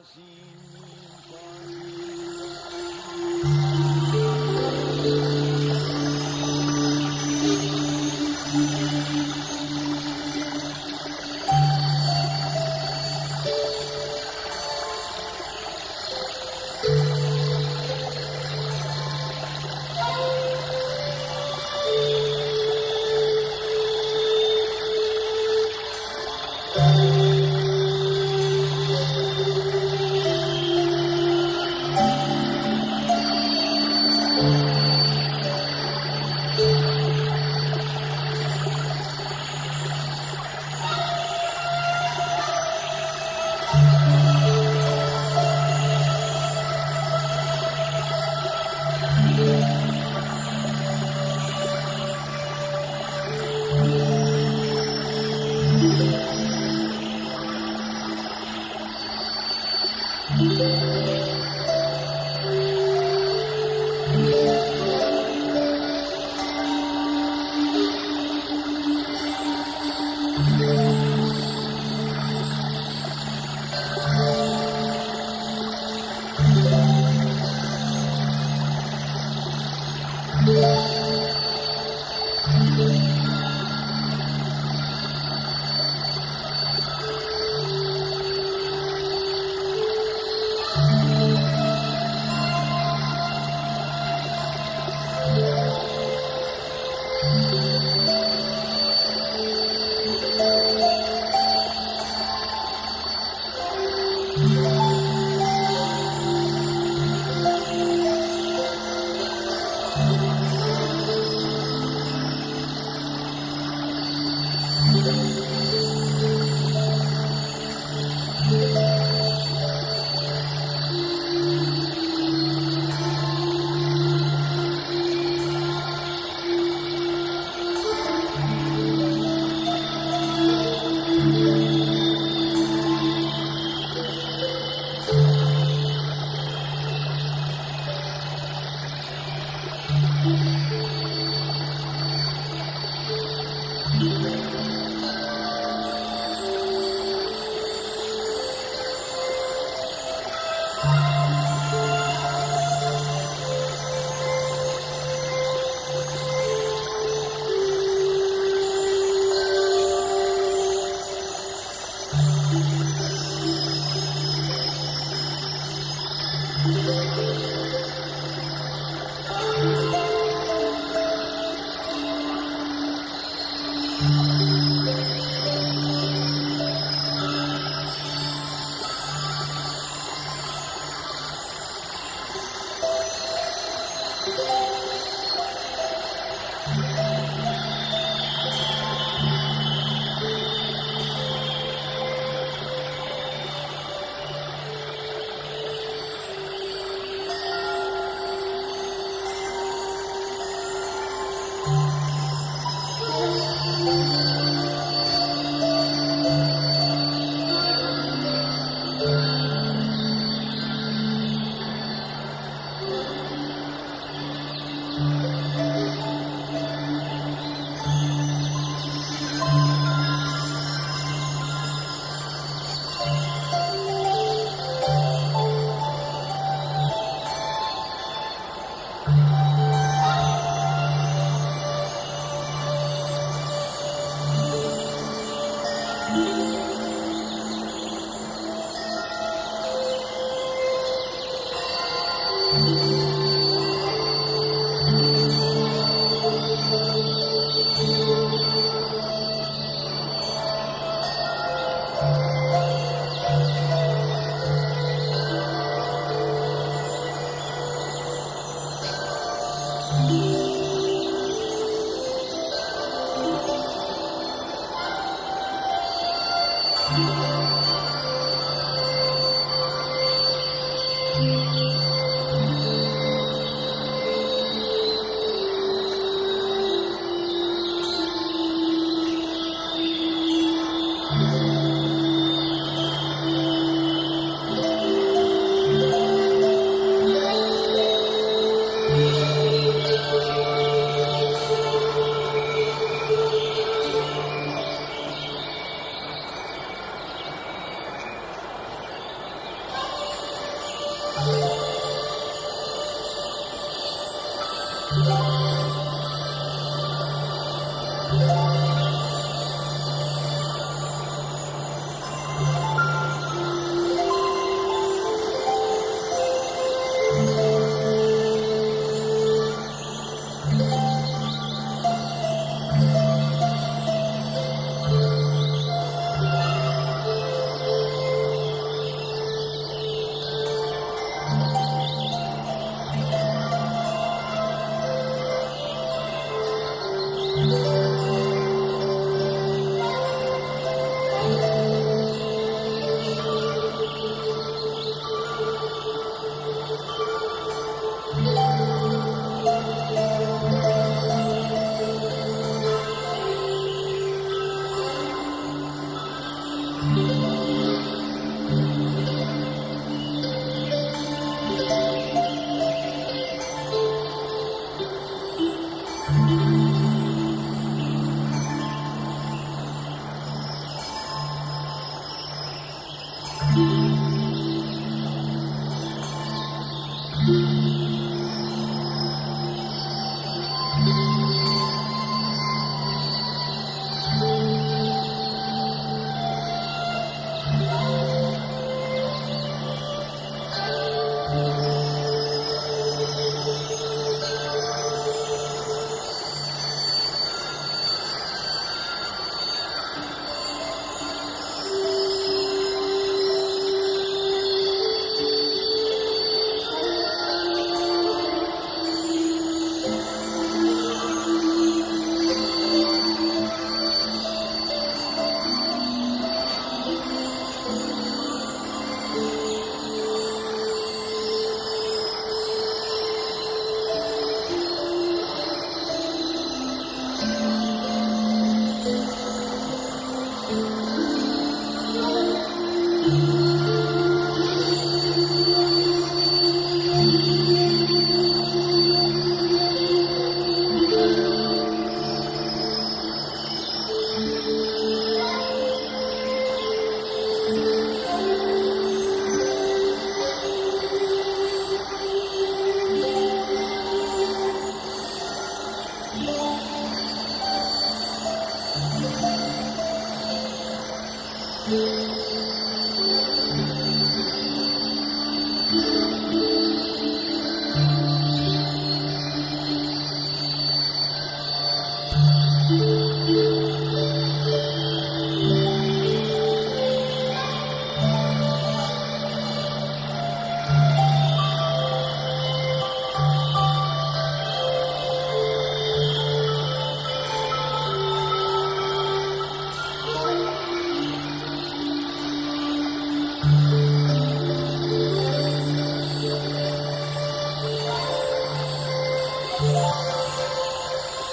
Thank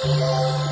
Thank.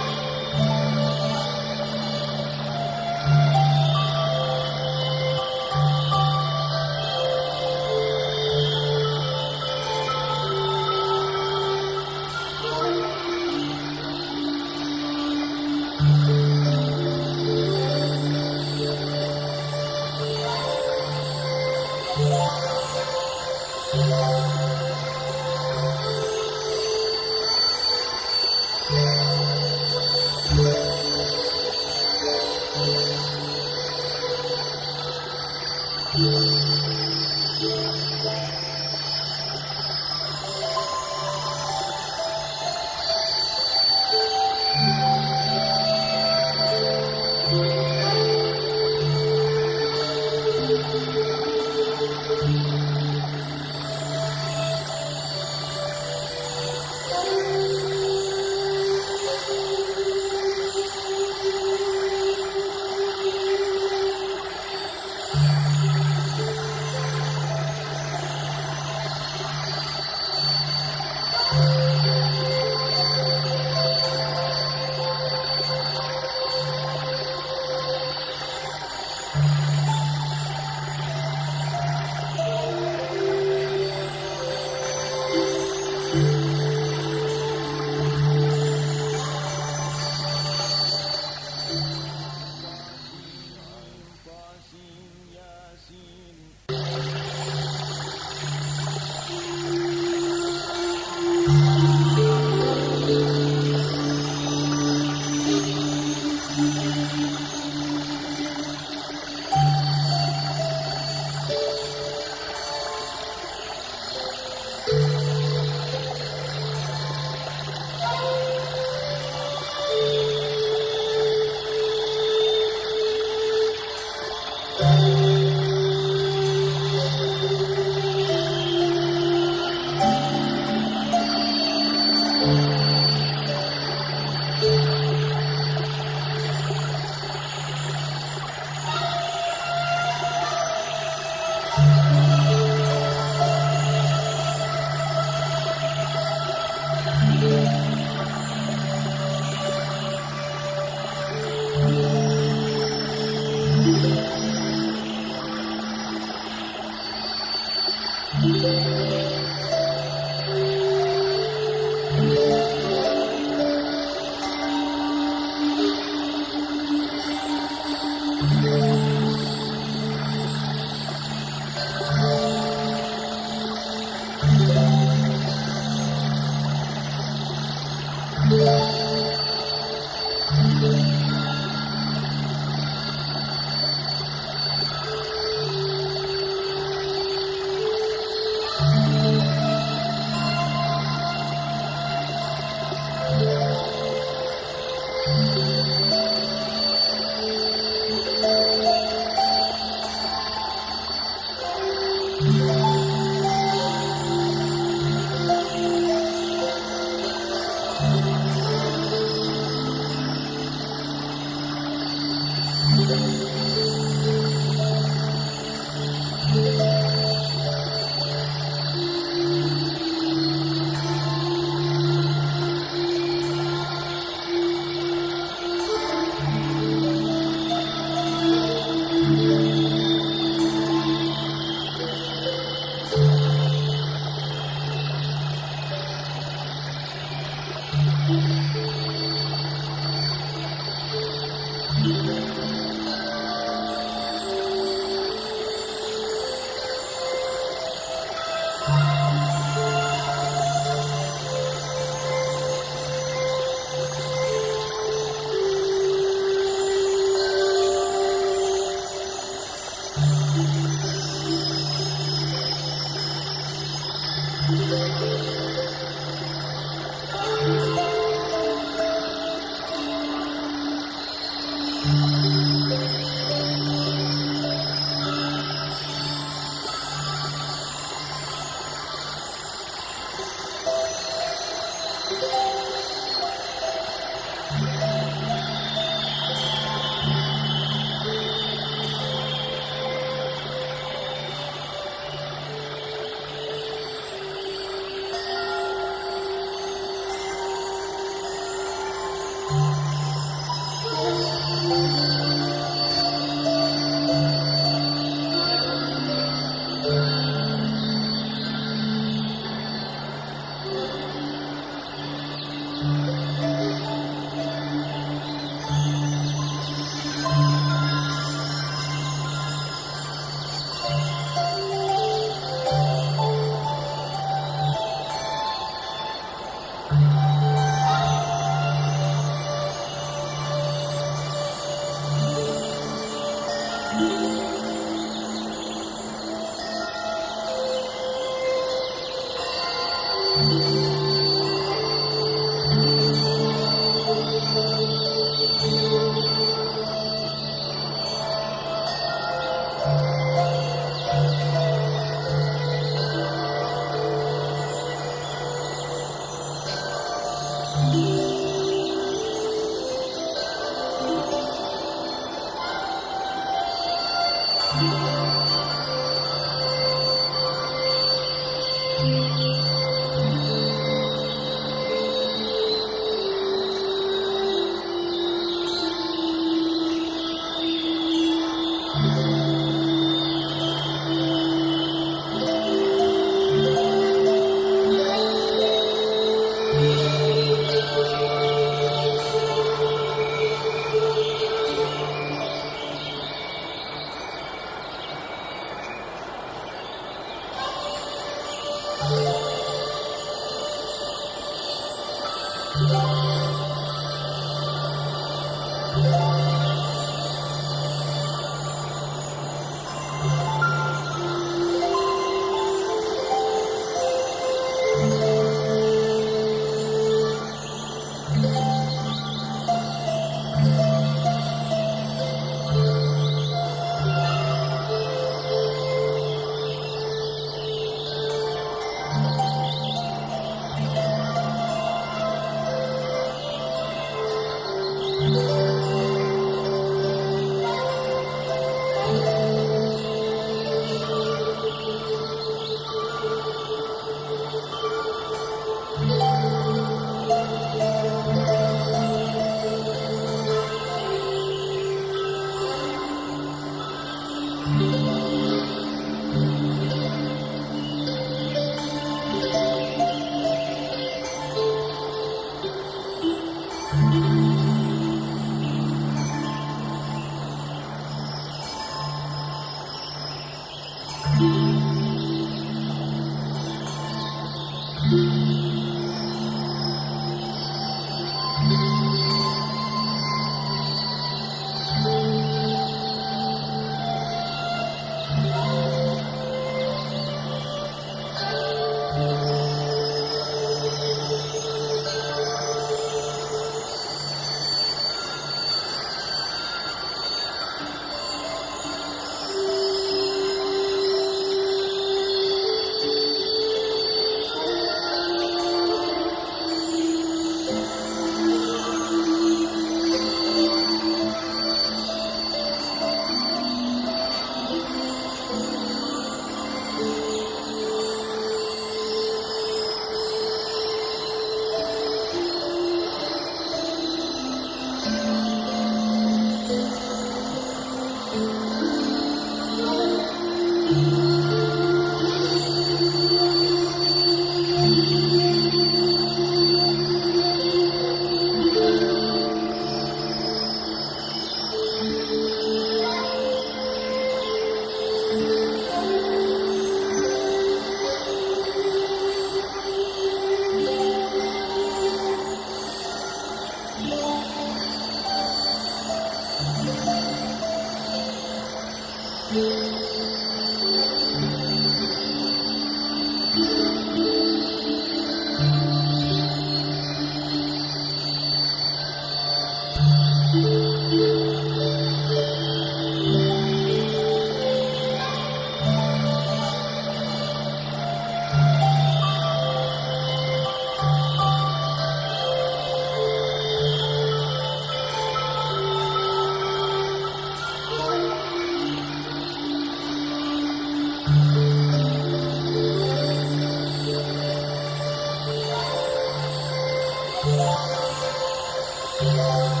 Amen.